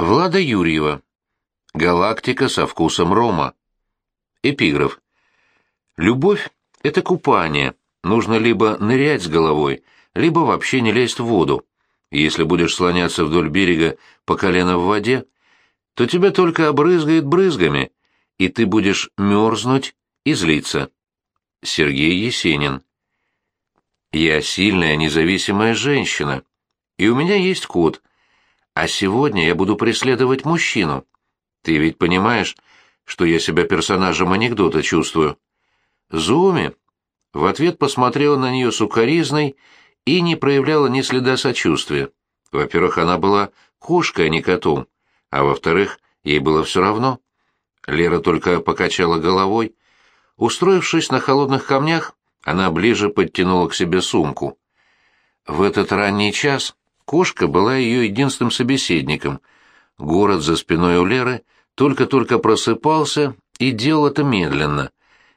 Влада Юрьева. Галактика со вкусом рома. Эпиграф. Любовь — это купание. Нужно либо нырять с головой, либо вообще не лезть в воду. Если будешь слоняться вдоль берега по колено в воде, то тебя только обрызгает брызгами, и ты будешь мерзнуть и злиться. Сергей Есенин. Я сильная, независимая женщина, и у меня есть кот — а сегодня я буду преследовать мужчину. Ты ведь понимаешь, что я себя персонажем анекдота чувствую?» Зуми в ответ посмотрела на нее сукоризной и не проявляла ни следа сочувствия. Во-первых, она была кошкой, а не котом, а во-вторых, ей было все равно. Лера только покачала головой. Устроившись на холодных камнях, она ближе подтянула к себе сумку. В этот ранний час Кошка была ее единственным собеседником. Город за спиной у Леры только-только просыпался и делал это медленно.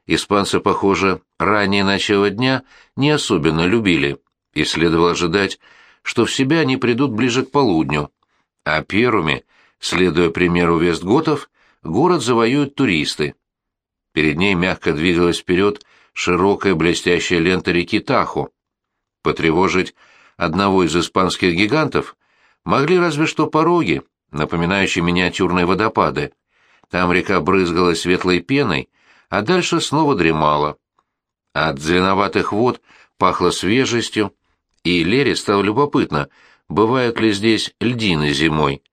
Испанцы, похоже, раннее начало дня не особенно любили, и следовало ожидать, что в себя они придут ближе к полудню. А первыми, следуя примеру вестготов, город завоюют туристы. Перед ней мягко двигалась вперед широкая блестящая лента реки Тахо. Потревожить одного из испанских гигантов могли разве что пороги, напоминающие миниатюрные водопады. Там река брызгала светлой пеной, а дальше снова дремала. От зеленоватых вод пахло свежестью, и Лере стало любопытно, бывают ли здесь льдины зимой.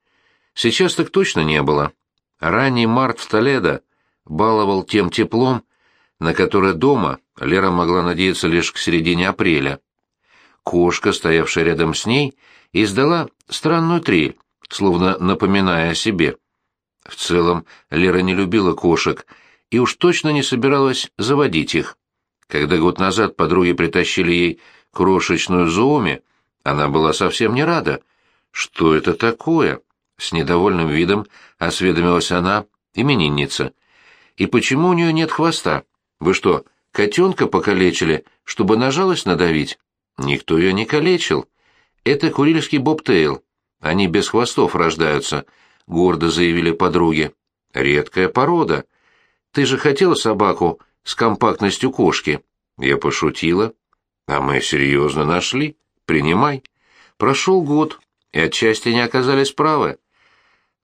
Сейчас так точно не было. Ранний март в Толедо баловал тем теплом, на которое дома Лера могла надеяться лишь к середине апреля. Кошка, стоявшая рядом с ней, издала странную трель, словно напоминая о себе. В целом, Лера не любила кошек и уж точно не собиралась заводить их. Когда год назад подруги притащили ей крошечную зооми, она была совсем не рада. «Что это такое?» — с недовольным видом осведомилась она, именинница. «И почему у нее нет хвоста? Вы что, котенка покалечили, чтобы на жалость надавить?» Никто ее не калечил. Это курильский бобтейл. Они без хвостов рождаются, — гордо заявили подруги. Редкая порода. Ты же хотела собаку с компактностью кошки. Я пошутила. А мы серьезно нашли. Принимай. Прошел год, и отчасти не оказались правы.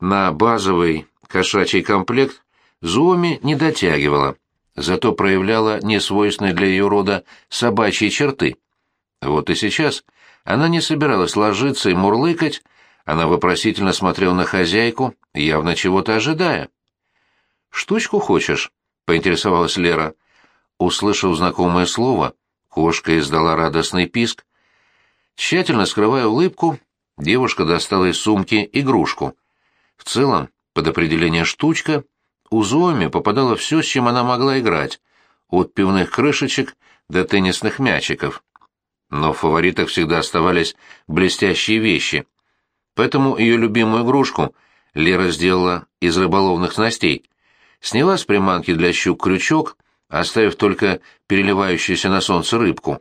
На базовый кошачий комплект Зоми не дотягивала, зато проявляла несвойственные для ее рода собачьи черты. Вот и сейчас она не собиралась ложиться и мурлыкать, она вопросительно смотрела на хозяйку, явно чего-то ожидая. «Штучку хочешь?» — поинтересовалась Лера. Услышав знакомое слово, кошка издала радостный писк. Тщательно скрывая улыбку, девушка достала из сумки игрушку. В целом, под определение «штучка», у Зоми попадало все, с чем она могла играть, от пивных крышечек до теннисных мячиков но в фаворитах всегда оставались блестящие вещи. Поэтому ее любимую игрушку Лера сделала из рыболовных снастей. Сняла с приманки для щук крючок, оставив только переливающуюся на солнце рыбку.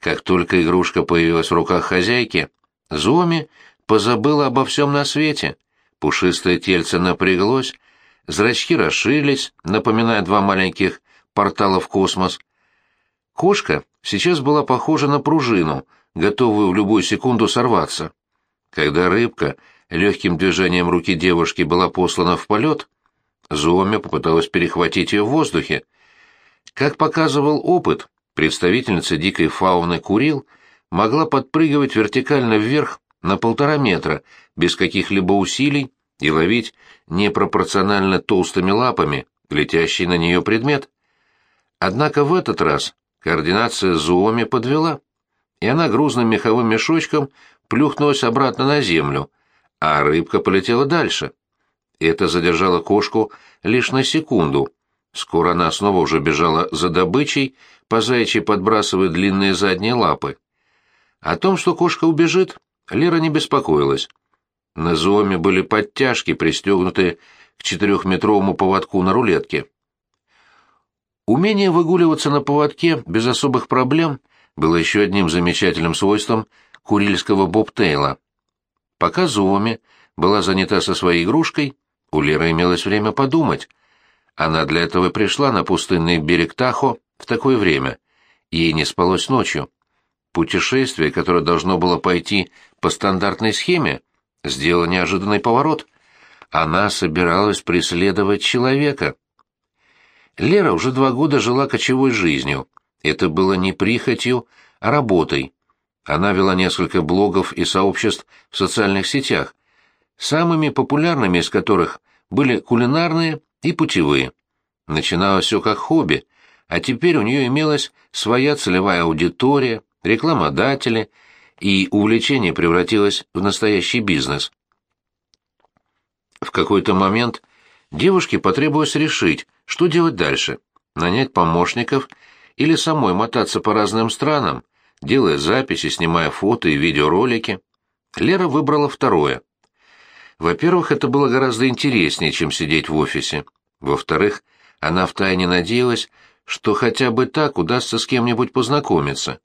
Как только игрушка появилась в руках хозяйки, Зоми позабыла обо всем на свете. Пушистое тельце напряглось, зрачки расширились, напоминая два маленьких портала в космос. Кошка сейчас была похожа на пружину, готовую в любую секунду сорваться. Когда рыбка легким движением руки девушки была послана в полет, Зоми попыталась перехватить ее в воздухе. Как показывал опыт, представительница дикой фауны Курил могла подпрыгивать вертикально вверх на полтора метра, без каких-либо усилий, и ловить непропорционально толстыми лапами летящий на нее предмет. Однако в этот раз Координация Зуоми подвела, и она грузным меховым мешочком плюхнулась обратно на землю, а рыбка полетела дальше. Это задержало кошку лишь на секунду. Скоро она снова уже бежала за добычей, по заячьи подбрасывая длинные задние лапы. О том, что кошка убежит, Лера не беспокоилась. На зоме были подтяжки, пристегнутые к четырехметровому поводку на рулетке. Умение выгуливаться на поводке без особых проблем было еще одним замечательным свойством курильского бобтейла. Пока Зуоми была занята со своей игрушкой, у Леры имелось время подумать. Она для этого пришла на пустынный берег Тахо в такое время. Ей не спалось ночью. Путешествие, которое должно было пойти по стандартной схеме, сделало неожиданный поворот. Она собиралась преследовать человека. Лера уже два года жила кочевой жизнью. Это было не прихотью, а работой. Она вела несколько блогов и сообществ в социальных сетях, самыми популярными из которых были кулинарные и путевые. Начиналось все как хобби, а теперь у нее имелась своя целевая аудитория, рекламодатели, и увлечение превратилось в настоящий бизнес. В какой-то момент девушке потребовалось решить, что делать дальше – нанять помощников или самой мотаться по разным странам, делая записи, снимая фото и видеоролики. Лера выбрала второе. Во-первых, это было гораздо интереснее, чем сидеть в офисе. Во-вторых, она втайне надеялась, что хотя бы так удастся с кем-нибудь познакомиться.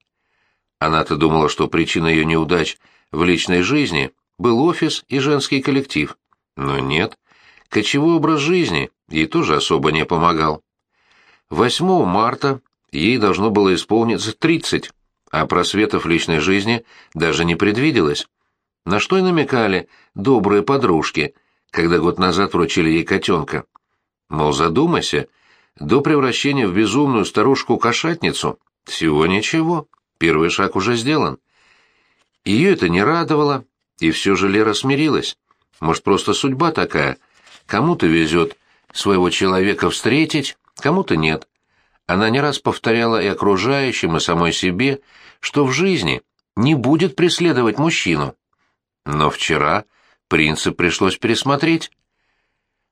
Она-то думала, что причина ее неудач в личной жизни был офис и женский коллектив. Но нет, кочевой образ жизни ей тоже особо не помогал. 8 марта ей должно было исполниться 30, а просветов личной жизни даже не предвиделось. На что и намекали добрые подружки, когда год назад вручили ей котенка. Мол, задумайся, до превращения в безумную старушку-кошатницу всего ничего, первый шаг уже сделан. Ее это не радовало, и все же Лера смирилась. Может, просто судьба такая. Кому-то везет своего человека встретить, кому-то нет. Она не раз повторяла и окружающим, и самой себе, что в жизни не будет преследовать мужчину. Но вчера принцип пришлось пересмотреть.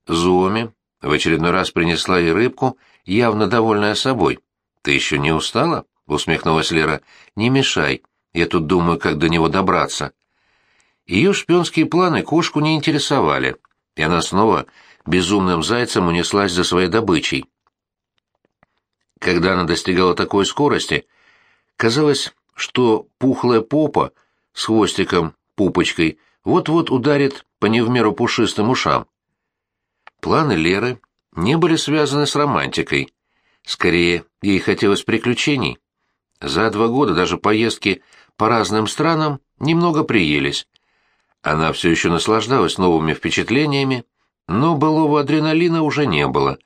Зоми в очередной раз принесла ей рыбку, явно довольная собой. «Ты еще не устала?» — усмехнулась Лера. «Не мешай, я тут думаю, как до него добраться». Ее шпионские планы кошку не интересовали, и она снова безумным зайцем унеслась за своей добычей. Когда она достигала такой скорости, казалось, что пухлая попа с хвостиком, пупочкой, вот-вот ударит по не в меру пушистым ушам. Планы Леры не были связаны с романтикой. Скорее, ей хотелось приключений. За два года даже поездки по разным странам немного приелись. Она все еще наслаждалась новыми впечатлениями, но былого адреналина уже не было.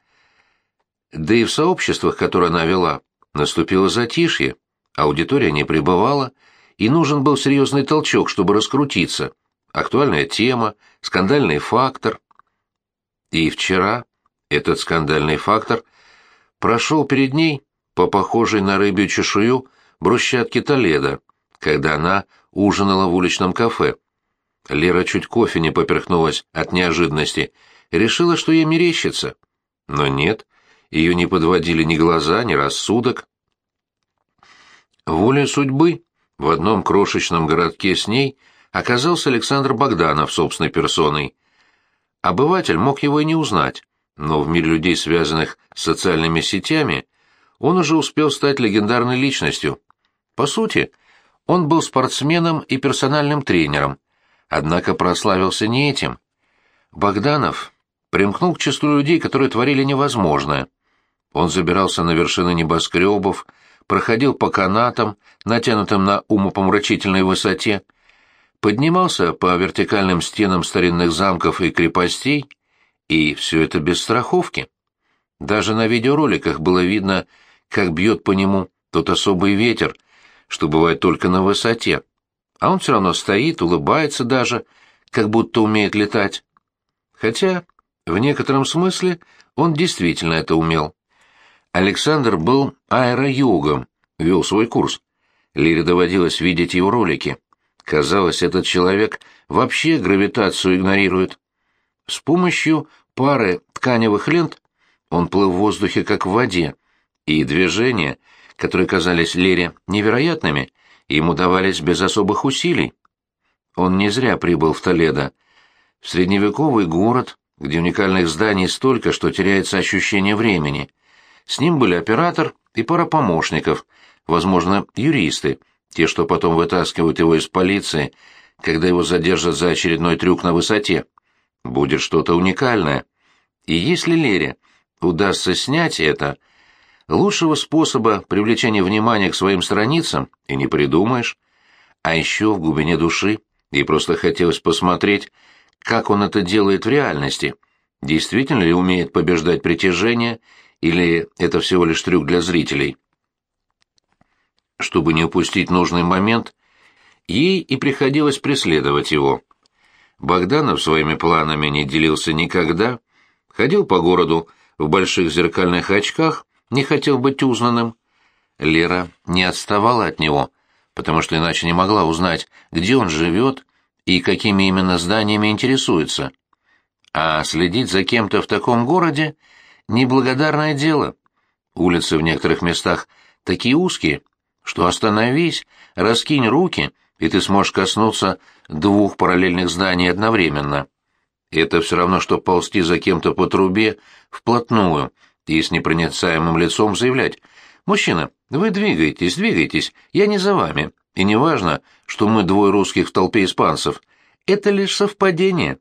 Да и в сообществах, которые она вела, наступило затишье, аудитория не пребывала, и нужен был серьезный толчок, чтобы раскрутиться. Актуальная тема, скандальный фактор. И вчера этот скандальный фактор прошел перед ней по похожей на рыбью чешую брусчатке Толеда, когда она ужинала в уличном кафе. Лера чуть кофе не поперхнулась от неожиданности, решила, что ей мерещится. Но нет, ее не подводили ни глаза, ни рассудок. Воля судьбы в одном крошечном городке с ней оказался Александр Богданов собственной персоной. Обыватель мог его и не узнать, но в мире людей, связанных с социальными сетями, он уже успел стать легендарной личностью. По сути, он был спортсменом и персональным тренером, однако прославился не этим. Богданов примкнул к числу людей, которые творили невозможное – он забирался на вершины небоскребов, проходил по канатам, натянутым на умопомрачительной высоте, поднимался по вертикальным стенам старинных замков и крепостей, и все это без страховки. Даже на видеороликах было видно, как бьет по нему тот особый ветер, что бывает только на высоте. А он все равно стоит, улыбается даже, как будто умеет летать. Хотя, в некотором смысле, он действительно это умел. Александр был аэро-йогом, вел свой курс. Лире доводилось видеть его ролики. Казалось, этот человек вообще гравитацию игнорирует. С помощью пары тканевых лент он плыл в воздухе, как в воде, и движения, которые казались Лере невероятными, ему давались без особых усилий. Он не зря прибыл в Толедо, средневековый город, где уникальных зданий столько, что теряется ощущение времени — с ним были оператор и пара помощников, возможно, юристы, те, что потом вытаскивают его из полиции, когда его задержат за очередной трюк на высоте. Будет что-то уникальное. И если Лере удастся снять это, лучшего способа привлечения внимания к своим страницам и не придумаешь. А еще в глубине души ей просто хотелось посмотреть, как он это делает в реальности. Действительно ли умеет побеждать притяжение, или это всего лишь трюк для зрителей? Чтобы не упустить нужный момент, ей и приходилось преследовать его. Богданов своими планами не делился никогда, ходил по городу в больших зеркальных очках, не хотел быть узнанным. Лера не отставала от него, потому что иначе не могла узнать, где он живет и какими именно зданиями интересуется. А следить за кем-то в таком городе — неблагодарное дело. Улицы в некоторых местах такие узкие, что остановись, раскинь руки, и ты сможешь коснуться двух параллельных зданий одновременно. Это все равно, что ползти за кем-то по трубе вплотную и с непроницаемым лицом заявлять «Мужчина, вы двигаетесь, двигайтесь, я не за вами, и не важно, что мы двое русских в толпе испанцев. Это лишь совпадение».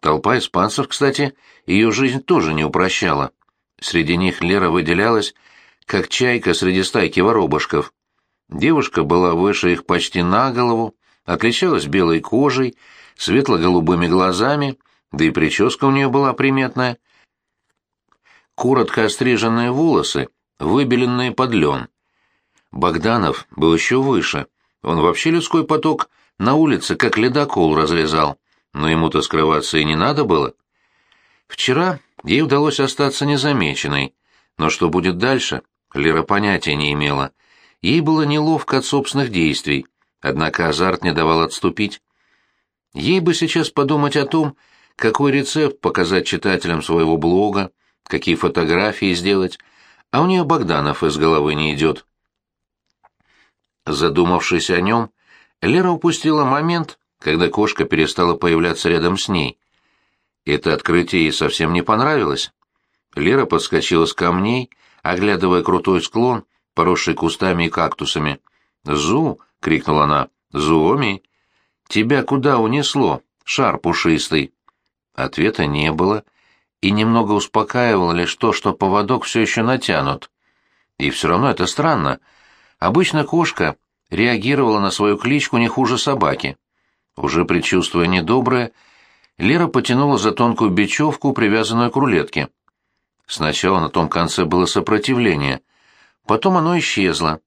Толпа испанцев, кстати, ее жизнь тоже не упрощала. Среди них Лера выделялась, как чайка среди стайки воробушков. Девушка была выше их почти на голову, отличалась белой кожей, светло-голубыми глазами, да и прическа у нее была приметная. Коротко остриженные волосы, выбеленные под лен. Богданов был еще выше. Он вообще людской поток на улице как ледокол разрезал, но ему-то скрываться и не надо было. Вчера ей удалось остаться незамеченной, но что будет дальше, Лера понятия не имела. Ей было неловко от собственных действий, однако азарт не давал отступить. Ей бы сейчас подумать о том, какой рецепт показать читателям своего блога, какие фотографии сделать, а у нее Богданов из головы не идет. Задумавшись о нем, Лера упустила момент, когда кошка перестала появляться рядом с ней. Это открытие ей совсем не понравилось. Лера подскочила с камней, оглядывая крутой склон, поросший кустами и кактусами. «Зу!» — крикнула она. «Зуоми! Тебя куда унесло, шар пушистый?» Ответа не было, и немного успокаивало лишь то, что поводок все еще натянут. И все равно это странно. Обычно кошка реагировала на свою кличку не хуже собаки. Уже предчувствуя недоброе, Лера потянула за тонкую бечевку, привязанную к рулетке. Сначала на том конце было сопротивление, потом оно исчезло,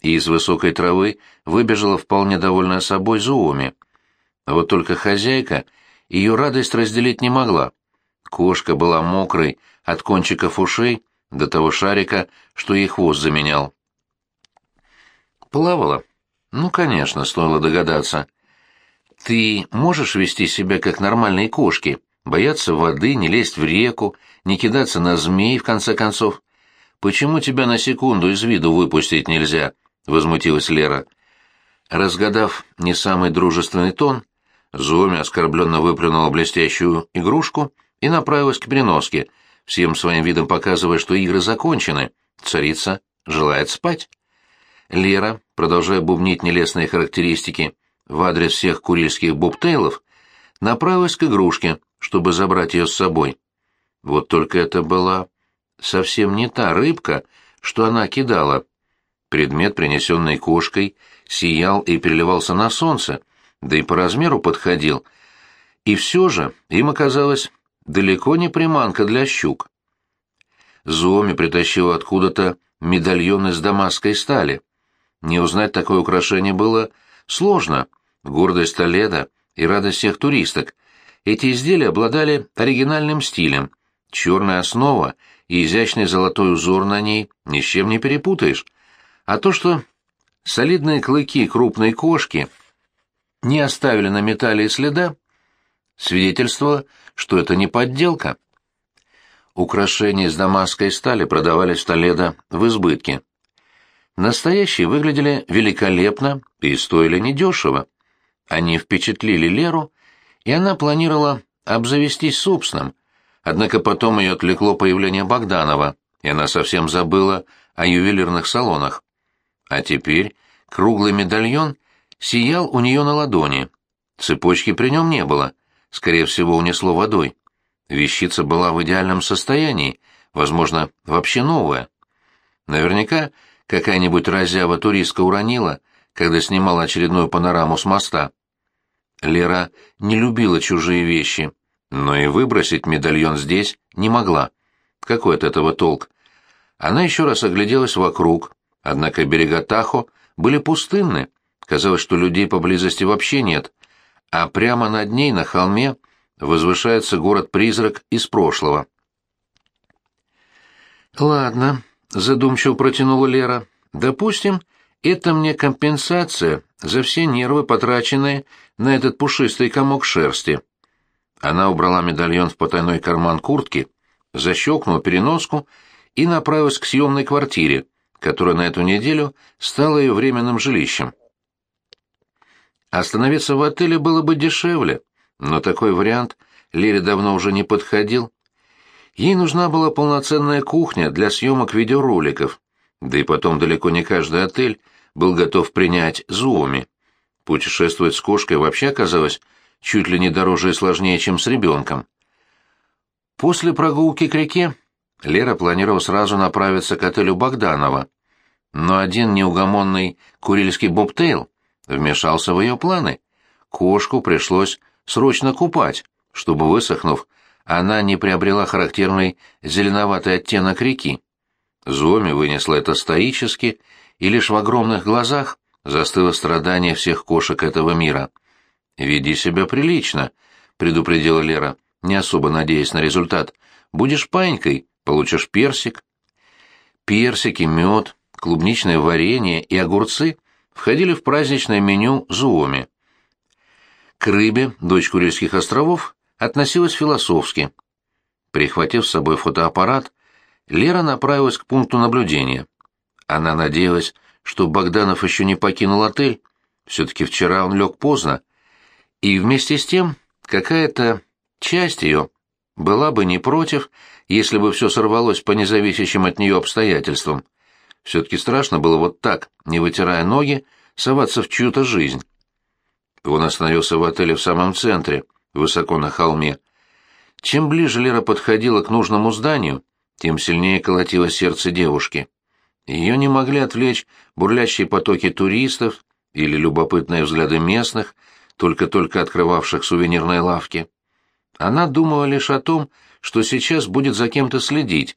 и из высокой травы выбежала вполне довольная собой Зуоми. Вот только хозяйка ее радость разделить не могла. Кошка была мокрой от кончиков ушей до того шарика, что ей хвост заменял. Плавала? Ну, конечно, стоило догадаться. Ты можешь вести себя как нормальные кошки, бояться воды, не лезть в реку, не кидаться на змей, в конце концов? Почему тебя на секунду из виду выпустить нельзя? — возмутилась Лера. Разгадав не самый дружественный тон, Зоми оскорбленно выплюнула блестящую игрушку и направилась к переноске, всем своим видом показывая, что игры закончены. Царица желает спать. Лера, продолжая бубнить нелестные характеристики в адрес всех курильских бобтейлов, направилась к игрушке, чтобы забрать ее с собой. Вот только это была совсем не та рыбка, что она кидала. Предмет, принесенный кошкой, сиял и переливался на солнце, да и по размеру подходил. И все же им оказалось далеко не приманка для щук. Зуоми притащил откуда-то медальон из дамасской стали. Не узнать такое украшение было сложно. Гордость Толеда и радость всех туристок. Эти изделия обладали оригинальным стилем. Черная основа и изящный золотой узор на ней ни с чем не перепутаешь. А то, что солидные клыки крупной кошки не оставили на металле следа, свидетельство, что это не подделка. Украшения из дамасской стали продавались в Толедо в избытке. Настоящие выглядели великолепно и стоили недешево. Они впечатлили Леру, и она планировала обзавестись собственным, однако потом ее отвлекло появление Богданова, и она совсем забыла о ювелирных салонах. А теперь круглый медальон сиял у нее на ладони. Цепочки при нем не было, скорее всего, унесло водой. Вещица была в идеальном состоянии, возможно, вообще новая. Наверняка какая-нибудь разява туристка уронила, когда снимала очередную панораму с моста. Лера не любила чужие вещи, но и выбросить медальон здесь не могла. Какой от этого толк? Она еще раз огляделась вокруг, однако берега Тахо были пустынны, казалось, что людей поблизости вообще нет, а прямо над ней на холме возвышается город-призрак из прошлого. «Ладно», — задумчиво протянула Лера, — «допустим, это мне компенсация за все нервы, потраченные на этот пушистый комок шерсти». Она убрала медальон в потайной карман куртки, защелкнула переноску и направилась к съемной квартире, которая на эту неделю стала ее временным жилищем. Остановиться в отеле было бы дешевле, но такой вариант Лере давно уже не подходил. Ей нужна была полноценная кухня для съемок видеороликов, да и потом далеко не каждый отель был готов принять зуоми. Путешествовать с кошкой вообще оказалось чуть ли не дороже и сложнее, чем с ребенком. После прогулки к реке Лера планировала сразу направиться к отелю Богданова, но один неугомонный курильский бобтейл вмешался в ее планы. Кошку пришлось срочно купать, чтобы, высохнув, она не приобрела характерный зеленоватый оттенок реки. Зоми вынесла это стоически, и лишь в огромных глазах застыло страдание всех кошек этого мира. «Веди себя прилично», — предупредила Лера, не особо надеясь на результат. «Будешь панькой, получишь персик». Персики, мед, клубничное варенье и огурцы входили в праздничное меню Зуоми. К рыбе, дочь Курильских островов, относилась философски. Прихватив с собой фотоаппарат, Лера направилась к пункту наблюдения. Она надеялась, что Богданов еще не покинул отель, все-таки вчера он лег поздно, и вместе с тем какая-то часть ее была бы не против, если бы все сорвалось по независящим от нее обстоятельствам. Все-таки страшно было вот так, не вытирая ноги, соваться в чью-то жизнь. Он остановился в отеле в самом центре, высоко на холме. Чем ближе Лера подходила к нужному зданию, тем сильнее колотилось сердце девушки. Ее не могли отвлечь бурлящие потоки туристов или любопытные взгляды местных, только-только открывавших сувенирные лавки. Она думала лишь о том, что сейчас будет за кем-то следить,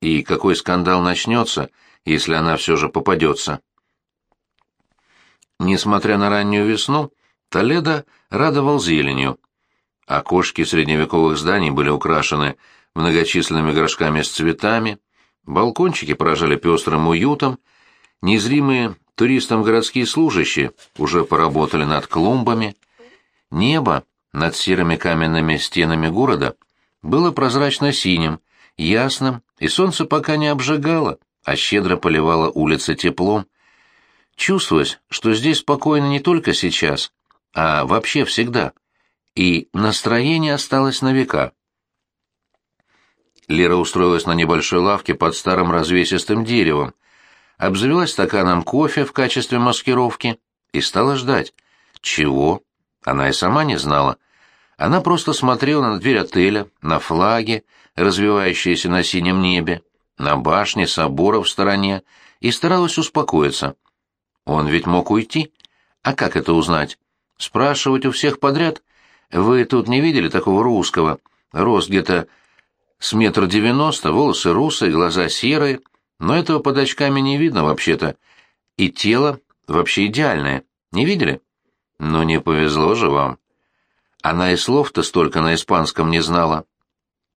и какой скандал начнется, если она все же попадется. Несмотря на раннюю весну, Толедо радовал зеленью. Окошки средневековых зданий были украшены многочисленными горшками с цветами, балкончики поражали пестрым уютом, незримые туристам городские служащие уже поработали над клумбами. Небо над серыми каменными стенами города было прозрачно-синим, ясным, и солнце пока не обжигало, а щедро поливало улицы теплом. Чувствовалось, что здесь спокойно не только сейчас, а вообще всегда. И настроение осталось на века. Лера устроилась на небольшой лавке под старым развесистым деревом, обзавелась стаканом кофе в качестве маскировки и стала ждать. Чего? Она и сама не знала. Она просто смотрела на дверь отеля, на флаги, развивающиеся на синем небе, на башни собора в стороне, и старалась успокоиться. Он ведь мог уйти. А как это узнать? Спрашивать у всех подряд? Вы тут не видели такого русского? Рост где-то с метр девяносто, волосы русые, глаза серые, но этого под очками не видно вообще-то. И тело вообще идеальное. Не видели? Ну, не повезло же вам. Она и слов-то столько на испанском не знала.